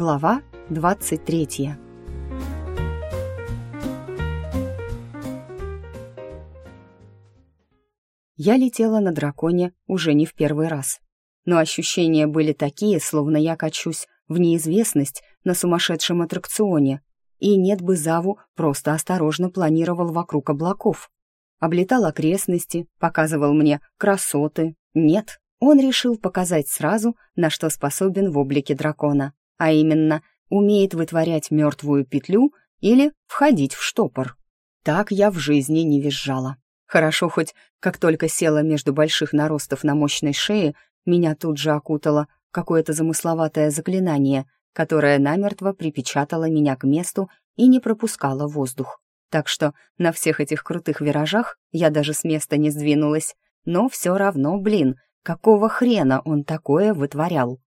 Глава 23 Я летела на драконе уже не в первый раз. Но ощущения были такие, словно я качусь в неизвестность на сумасшедшем аттракционе. И нет бы Заву просто осторожно планировал вокруг облаков. Облетал окрестности, показывал мне красоты. Нет, он решил показать сразу, на что способен в облике дракона, а именно умеет вытворять мертвую петлю или входить в штопор. Так я в жизни не визжала. Хорошо хоть, как только села между больших наростов на мощной шее, меня тут же окутало какое-то замысловатое заклинание, которое намертво припечатало меня к месту и не пропускало воздух. Так что на всех этих крутых виражах я даже с места не сдвинулась, но все равно, блин, Какого хрена он такое вытворял?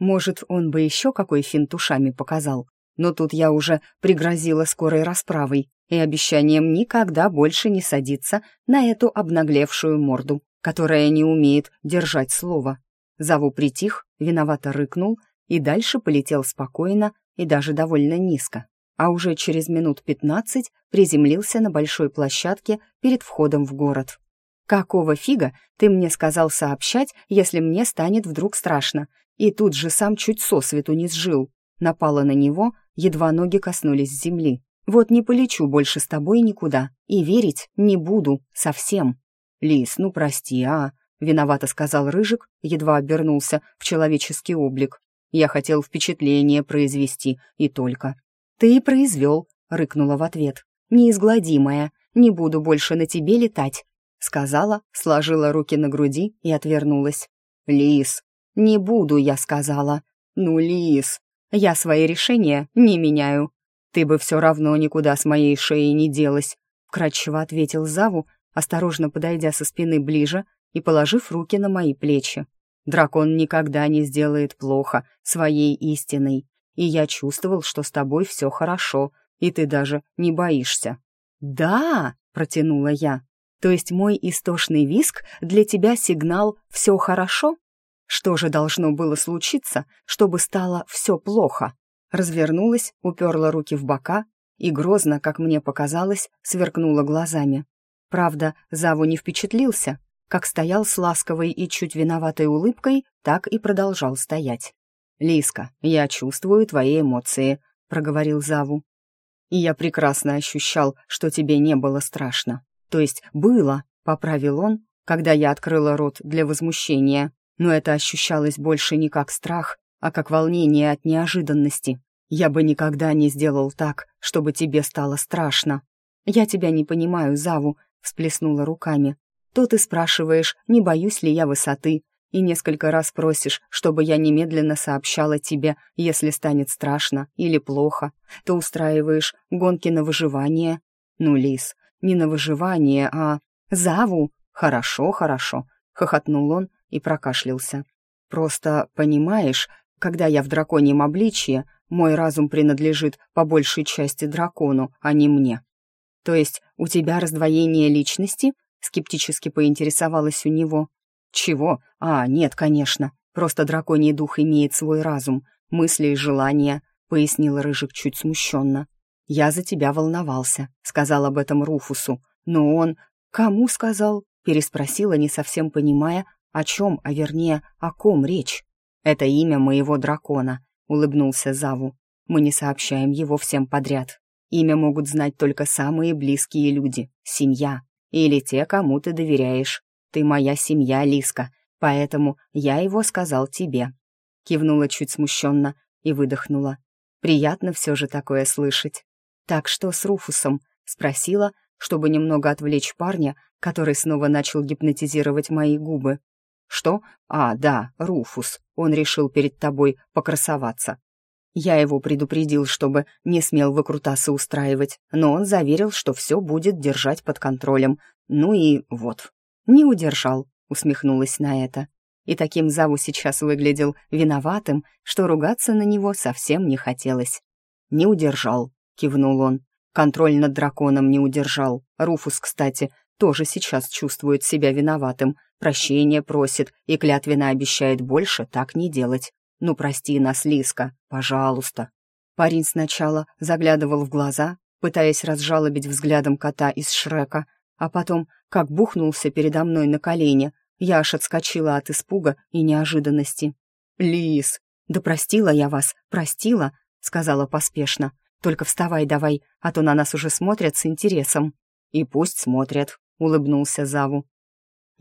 Может, он бы еще какой финт ушами показал, но тут я уже пригрозила скорой расправой и обещанием никогда больше не садиться на эту обнаглевшую морду, которая не умеет держать слово. Заву притих, виновато рыкнул и дальше полетел спокойно и даже довольно низко, а уже через минут пятнадцать приземлился на большой площадке перед входом в город. «Какого фига ты мне сказал сообщать, если мне станет вдруг страшно?» И тут же сам чуть сосвету не сжил. Напала на него, едва ноги коснулись земли. «Вот не полечу больше с тобой никуда, и верить не буду совсем». «Лис, ну прости, а?» — виновато сказал Рыжик, едва обернулся в человеческий облик. «Я хотел впечатление произвести, и только». «Ты и произвел», — рыкнула в ответ. «Неизгладимая, не буду больше на тебе летать, сказала, сложила руки на груди и отвернулась. «Лис, не буду, я сказала. Ну, Лис, я свои решения не меняю. Ты бы все равно никуда с моей шеи не делась», вкратчиво ответил Заву, осторожно подойдя со спины ближе и положив руки на мои плечи. «Дракон никогда не сделает плохо своей истиной, и я чувствовал, что с тобой все хорошо, и ты даже не боишься». «Да!» — протянула я. То есть мой истошный виск для тебя сигнал «все хорошо»? Что же должно было случиться, чтобы стало «все плохо»? Развернулась, уперла руки в бока и грозно, как мне показалось, сверкнула глазами. Правда, Заву не впечатлился. Как стоял с ласковой и чуть виноватой улыбкой, так и продолжал стоять. «Лиска, я чувствую твои эмоции», — проговорил Заву. «И я прекрасно ощущал, что тебе не было страшно. То есть было, поправил он, когда я открыла рот для возмущения, но это ощущалось больше не как страх, а как волнение от неожиданности. Я бы никогда не сделал так, чтобы тебе стало страшно. Я тебя не понимаю, Заву, всплеснула руками. То ты спрашиваешь, не боюсь ли я высоты, и несколько раз просишь, чтобы я немедленно сообщала тебе, если станет страшно или плохо, то устраиваешь гонки на выживание. Ну, Лис, не на выживание, а «Заву!» «Хорошо, хорошо», — хохотнул он и прокашлялся. «Просто, понимаешь, когда я в драконьем обличье, мой разум принадлежит по большей части дракону, а не мне. То есть у тебя раздвоение личности?» — скептически поинтересовалась у него. «Чего? А, нет, конечно. Просто драконий дух имеет свой разум, мысли и желания», — пояснил Рыжик чуть смущенно. «Я за тебя волновался», — сказал об этом Руфусу. «Но он...» «Кому сказал?» — переспросила, не совсем понимая, о чем, а вернее, о ком речь. «Это имя моего дракона», — улыбнулся Заву. «Мы не сообщаем его всем подряд. Имя могут знать только самые близкие люди, семья, или те, кому ты доверяешь. Ты моя семья, Лиска, поэтому я его сказал тебе». Кивнула чуть смущенно и выдохнула. «Приятно все же такое слышать». «Так что с Руфусом?» — спросила, чтобы немного отвлечь парня, который снова начал гипнотизировать мои губы. «Что? А, да, Руфус. Он решил перед тобой покрасоваться. Я его предупредил, чтобы не смел выкрутасы устраивать, но он заверил, что все будет держать под контролем. Ну и вот. Не удержал, усмехнулась на это. И таким Заву сейчас выглядел виноватым, что ругаться на него совсем не хотелось. Не удержал, кивнул он. Контроль над драконом не удержал. Руфус, кстати, тоже сейчас чувствует себя виноватым, прощения просит и клятвенно обещает больше так не делать. Ну, прости нас, Лиска, пожалуйста». Парень сначала заглядывал в глаза, пытаясь разжалобить взглядом кота из Шрека, а потом, как бухнулся передо мной на колени, я аж отскочила от испуга и неожиданности. «Лис!» «Да простила я вас, простила», — сказала поспешно. «Только вставай давай, а то на нас уже смотрят с интересом». «И пусть смотрят», — улыбнулся Заву.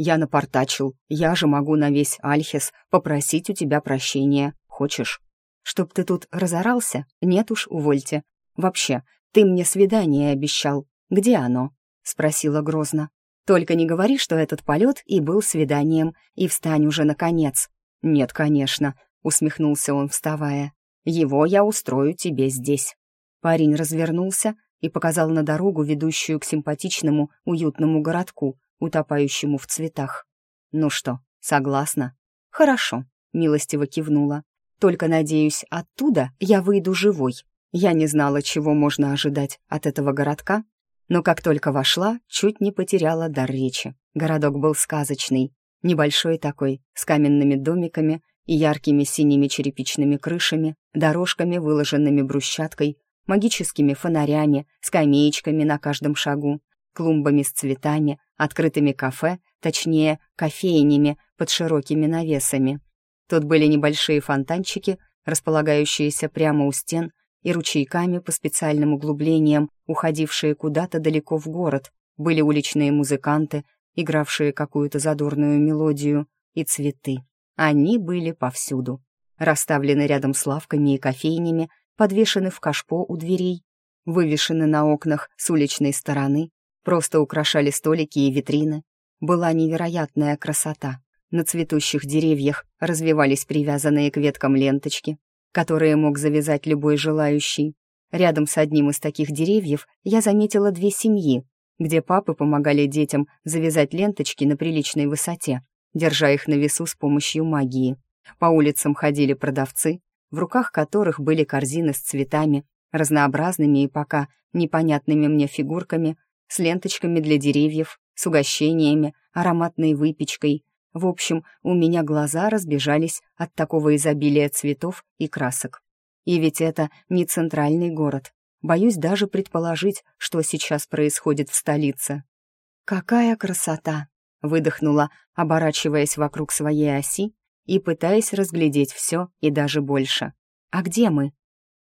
«Я напортачил, я же могу на весь Альхес попросить у тебя прощения. Хочешь?» «Чтоб ты тут разорался? Нет уж, увольте. Вообще, ты мне свидание обещал. Где оно?» — спросила грозно. «Только не говори, что этот полет и был свиданием, и встань уже, наконец». «Нет, конечно», — усмехнулся он, вставая. «Его я устрою тебе здесь». Парень развернулся и показал на дорогу, ведущую к симпатичному, уютному городку, утопающему в цветах. «Ну что, согласна?» «Хорошо», — милостиво кивнула. «Только, надеюсь, оттуда я выйду живой. Я не знала, чего можно ожидать от этого городка, но как только вошла, чуть не потеряла дар речи. Городок был сказочный, небольшой такой, с каменными домиками и яркими синими черепичными крышами, дорожками, выложенными брусчаткой, магическими фонарями, скамеечками на каждом шагу, клумбами с цветами, открытыми кафе, точнее, кофейнями под широкими навесами. Тут были небольшие фонтанчики, располагающиеся прямо у стен, и ручейками по специальным углублениям, уходившие куда-то далеко в город, были уличные музыканты, игравшие какую-то задорную мелодию, и цветы. Они были повсюду. Расставлены рядом с лавками и кофейнями, подвешены в кашпо у дверей, вывешены на окнах с уличной стороны, просто украшали столики и витрины. Была невероятная красота. На цветущих деревьях развивались привязанные к веткам ленточки, которые мог завязать любой желающий. Рядом с одним из таких деревьев я заметила две семьи, где папы помогали детям завязать ленточки на приличной высоте, держа их на весу с помощью магии. По улицам ходили продавцы, в руках которых были корзины с цветами, разнообразными и пока непонятными мне фигурками, с ленточками для деревьев, с угощениями, ароматной выпечкой. В общем, у меня глаза разбежались от такого изобилия цветов и красок. И ведь это не центральный город. Боюсь даже предположить, что сейчас происходит в столице. «Какая красота!» выдохнула, оборачиваясь вокруг своей оси и пытаясь разглядеть все и даже больше. «А где мы?»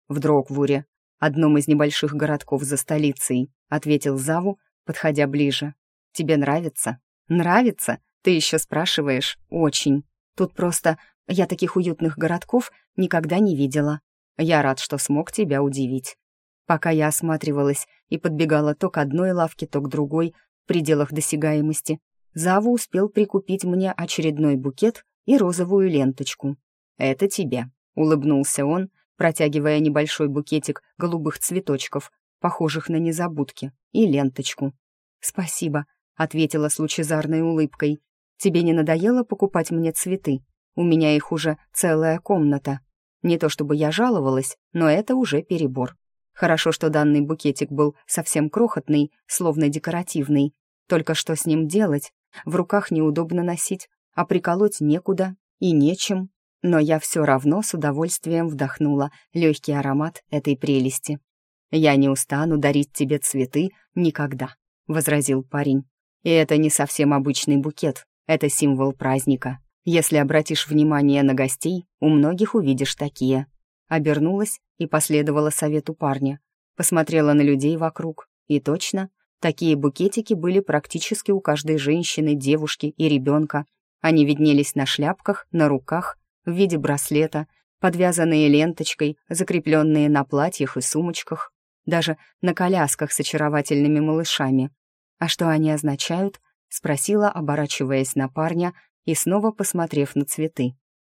«В Дрогвуре, одном из небольших городков за столицей», ответил Заву, подходя ближе. «Тебе нравится?» «Нравится? Ты еще спрашиваешь? Очень. Тут просто я таких уютных городков никогда не видела. Я рад, что смог тебя удивить». Пока я осматривалась и подбегала то к одной лавке, то к другой, в пределах досягаемости, Зава успел прикупить мне очередной букет и розовую ленточку. «Это тебе», — улыбнулся он, протягивая небольшой букетик голубых цветочков, похожих на незабудки, и ленточку. «Спасибо», — ответила с лучезарной улыбкой. «Тебе не надоело покупать мне цветы? У меня их уже целая комната. Не то чтобы я жаловалась, но это уже перебор. Хорошо, что данный букетик был совсем крохотный, словно декоративный. Только что с ним делать? В руках неудобно носить, а приколоть некуда и нечем. Но я все равно с удовольствием вдохнула легкий аромат этой прелести. «Я не устану дарить тебе цветы никогда», — возразил парень. «И это не совсем обычный букет, это символ праздника. Если обратишь внимание на гостей, у многих увидишь такие». Обернулась и последовала совету парня. Посмотрела на людей вокруг. И точно, Такие букетики были практически у каждой женщины, девушки и ребенка. Они виднелись на шляпках, на руках, в виде браслета, подвязанные ленточкой, закрепленные на платьях и сумочках, даже на колясках с очаровательными малышами. «А что они означают?» — спросила, оборачиваясь на парня и снова посмотрев на цветы.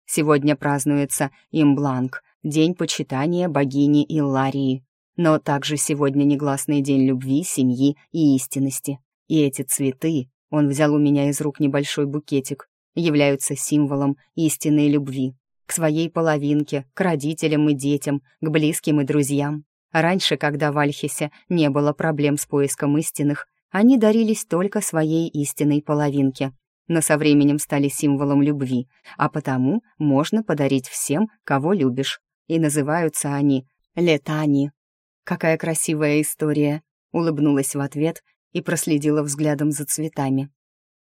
«Сегодня празднуется Имбланк, день почитания богини Илларии. Но также сегодня негласный день любви, семьи и истинности. И эти цветы, он взял у меня из рук небольшой букетик, являются символом истинной любви. К своей половинке, к родителям и детям, к близким и друзьям. Раньше, когда в Альхисе не было проблем с поиском истинных, они дарились только своей истинной половинке. но со временем стали символом любви, а потому можно подарить всем, кого любишь. И называются они летани. Какая красивая история, улыбнулась в ответ и проследила взглядом за цветами.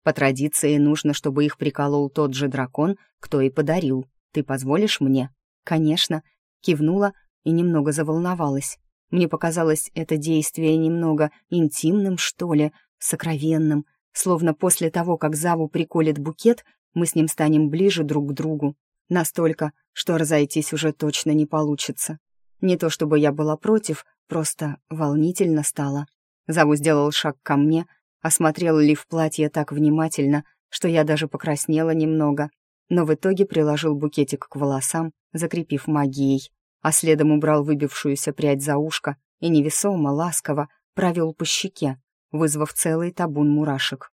По традиции нужно, чтобы их приколол тот же дракон, кто и подарил. Ты позволишь мне? Конечно, кивнула и немного заволновалась. Мне показалось это действие немного интимным, что ли, сокровенным, словно после того, как Заву приколет букет, мы с ним станем ближе друг к другу. Настолько, что разойтись уже точно не получится. Не то чтобы я была против, просто волнительно стало. Заву сделал шаг ко мне, осмотрел лиф платья так внимательно, что я даже покраснела немного, но в итоге приложил букетик к волосам, закрепив магией, а следом убрал выбившуюся прядь за ушко и невесомо, ласково провел по щеке, вызвав целый табун мурашек.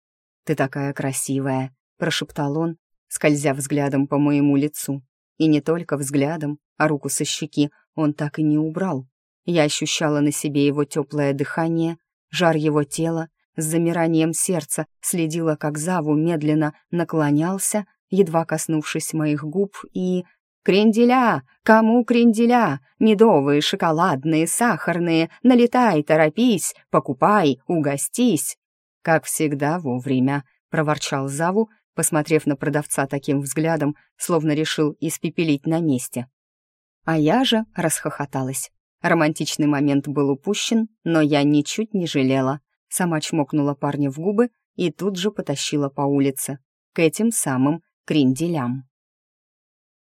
«Ты такая красивая», — прошептал он, скользя взглядом по моему лицу. И не только взглядом, а руку со щеки он так и не убрал. Я ощущала на себе его теплое дыхание, жар его тела, с замиранием сердца следила, как Заву медленно наклонялся, едва коснувшись моих губ, и... «Кренделя! Кому кренделя? Медовые, шоколадные, сахарные! Налетай, торопись, покупай, угостись!» «Как всегда, вовремя», — проворчал Заву, посмотрев на продавца таким взглядом, словно решил испепелить на месте. А я же расхохоталась. Романтичный момент был упущен, но я ничуть не жалела. Сама чмокнула парня в губы и тут же потащила по улице, к этим самым кренделям.